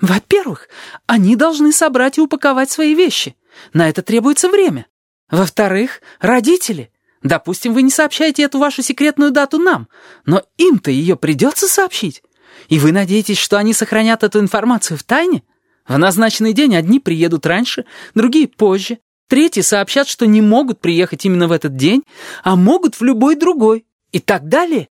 Во-первых, они должны собрать и упаковать свои вещи. На это требуется время. Во-вторых, родители. Допустим, вы не сообщаете эту вашу секретную дату нам, но им-то ее придется сообщить. И вы надеетесь, что они сохранят эту информацию в тайне? В назначенный день одни приедут раньше, другие позже. Третьи сообщат, что не могут приехать именно в этот день, а могут в любой другой. И так далее.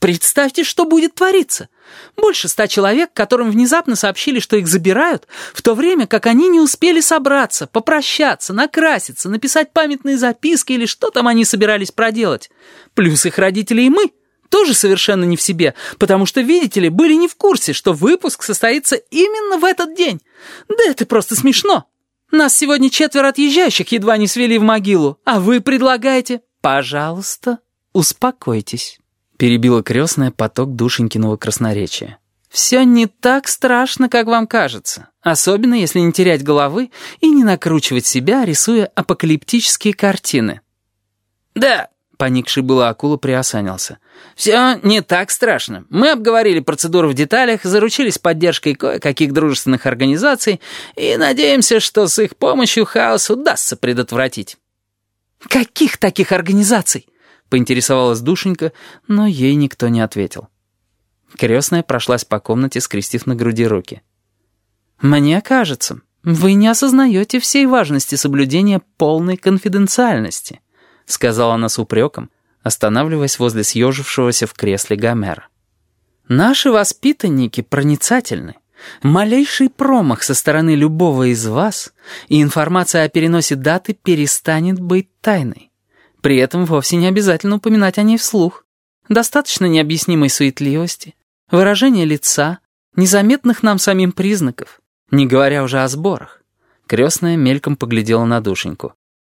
Представьте, что будет твориться. Больше ста человек, которым внезапно сообщили, что их забирают, в то время как они не успели собраться, попрощаться, накраситься, написать памятные записки или что там они собирались проделать. Плюс их родители и мы тоже совершенно не в себе, потому что, видите ли, были не в курсе, что выпуск состоится именно в этот день. Да это просто смешно. Нас сегодня четверо отъезжающих едва не свели в могилу, а вы предлагаете... Пожалуйста, успокойтесь перебила крестная поток душенькиного красноречия. «Все не так страшно, как вам кажется, особенно если не терять головы и не накручивать себя, рисуя апокалиптические картины». «Да», — поникший было акула приосанился, «все не так страшно. Мы обговорили процедуру в деталях, заручились поддержкой кое-каких дружественных организаций и надеемся, что с их помощью хаос удастся предотвратить». «Каких таких организаций?» Поинтересовалась душенька, но ей никто не ответил. Крестная прошлась по комнате, скрестив на груди руки. «Мне кажется, вы не осознаете всей важности соблюдения полной конфиденциальности», сказала она с упреком, останавливаясь возле съежившегося в кресле Гомера. «Наши воспитанники проницательны. Малейший промах со стороны любого из вас, и информация о переносе даты перестанет быть тайной. При этом вовсе не обязательно упоминать о ней вслух. Достаточно необъяснимой суетливости, выражения лица, незаметных нам самим признаков, не говоря уже о сборах. Крестная мельком поглядела на душеньку.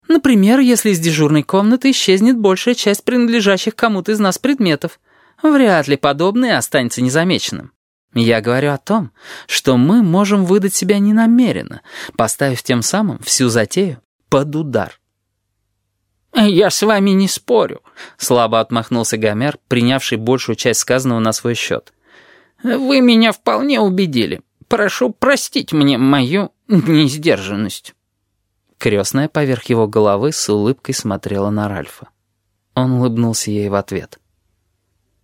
Например, если из дежурной комнаты исчезнет большая часть принадлежащих кому-то из нас предметов, вряд ли подобное останется незамеченным. Я говорю о том, что мы можем выдать себя ненамеренно, поставив тем самым всю затею под удар. «Я с вами не спорю», — слабо отмахнулся Гомер, принявший большую часть сказанного на свой счет. «Вы меня вполне убедили. Прошу простить мне мою несдержанность». Крестная поверх его головы с улыбкой смотрела на Ральфа. Он улыбнулся ей в ответ.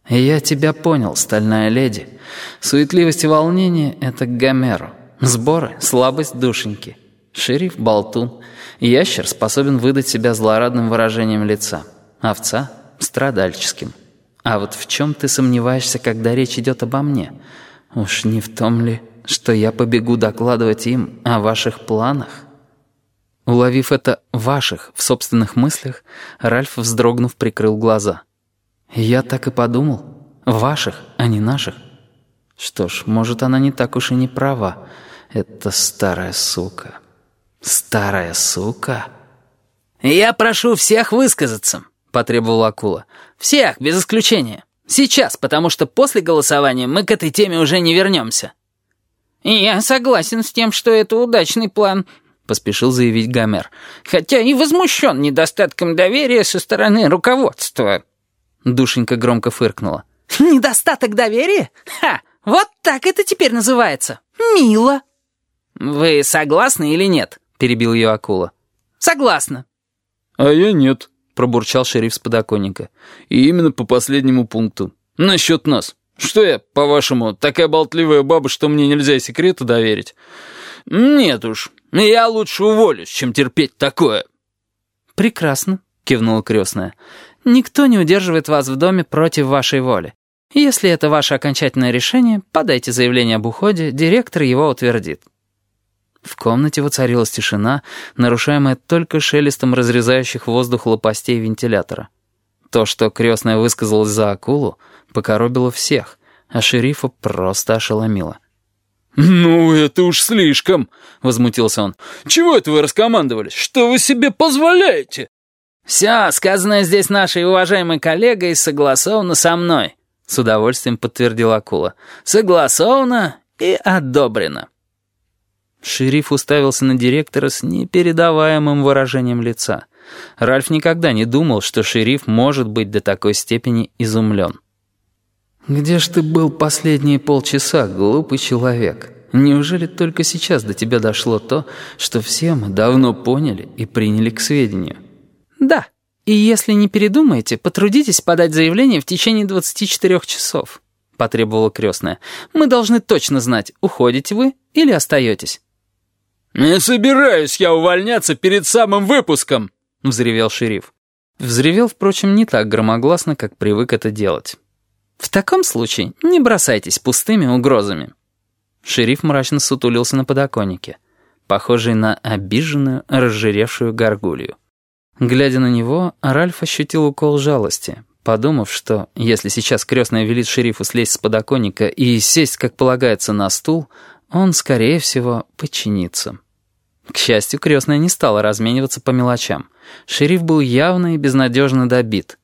«Я тебя понял, стальная леди. Суетливость и волнение — это к Гомеру. Сборы — слабость душеньки. Шериф — болтун. Ящер способен выдать себя злорадным выражением лица. Овца — страдальческим. А вот в чем ты сомневаешься, когда речь идет обо мне? Уж не в том ли, что я побегу докладывать им о ваших планах? Уловив это «ваших» в собственных мыслях, Ральф, вздрогнув, прикрыл глаза. «Я так и подумал. Ваших, а не наших. Что ж, может, она не так уж и не права. Это старая сука». «Старая сука». «Я прошу всех высказаться», — потребовал акула. «Всех, без исключения. Сейчас, потому что после голосования мы к этой теме уже не вернемся». «Я согласен с тем, что это удачный план», — поспешил заявить Гомер. «Хотя и возмущен недостатком доверия со стороны руководства». Душенька громко фыркнула. «Недостаток доверия? Ха! Вот так это теперь называется. Мило!» «Вы согласны или нет?» — перебил ее акула. «Согласна». «А я нет», — пробурчал шериф с подоконника. «И именно по последнему пункту. Насчет нас. Что я, по-вашему, такая болтливая баба, что мне нельзя секреты доверить? Нет уж, я лучше уволюсь, чем терпеть такое». «Прекрасно», — кивнула крестная. «Никто не удерживает вас в доме против вашей воли. Если это ваше окончательное решение, подайте заявление об уходе, директор его утвердит». В комнате воцарилась тишина, нарушаемая только шелестом разрезающих воздух лопастей вентилятора. То, что крестная высказалась за акулу, покоробило всех, а шерифа просто ошеломило. «Ну, это уж слишком!» — возмутился он. «Чего это вы раскомандовались? Что вы себе позволяете?» «Все, сказанное здесь нашей уважаемой коллегой, согласовано со мной», — с удовольствием подтвердил акула. «Согласовано и одобрено». Шериф уставился на директора с непередаваемым выражением лица. Ральф никогда не думал, что шериф может быть до такой степени изумлен. «Где ж ты был последние полчаса, глупый человек?» Неужели только сейчас до тебя дошло то, что все мы давно поняли и приняли к сведению? Да. И если не передумаете, потрудитесь подать заявление в течение 24 часов, потребовала крестная. Мы должны точно знать, уходите вы или остаетесь. «Не собираюсь я увольняться перед самым выпуском!» — взревел шериф. Взревел, впрочем, не так громогласно, как привык это делать. «В таком случае не бросайтесь пустыми угрозами». Шериф мрачно сутулился на подоконнике, похожий на обиженную, разжиревшую горгулью. Глядя на него, Ральф ощутил укол жалости, подумав, что если сейчас крестная велит шерифу слезть с подоконника и сесть, как полагается, на стул, он, скорее всего, подчинится. К счастью, крестная не стала размениваться по мелочам. Шериф был явно и безнадежно добит.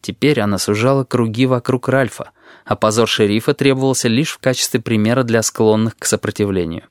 Теперь она сужала круги вокруг Ральфа, а позор шерифа требовался лишь в качестве примера для склонных к сопротивлению.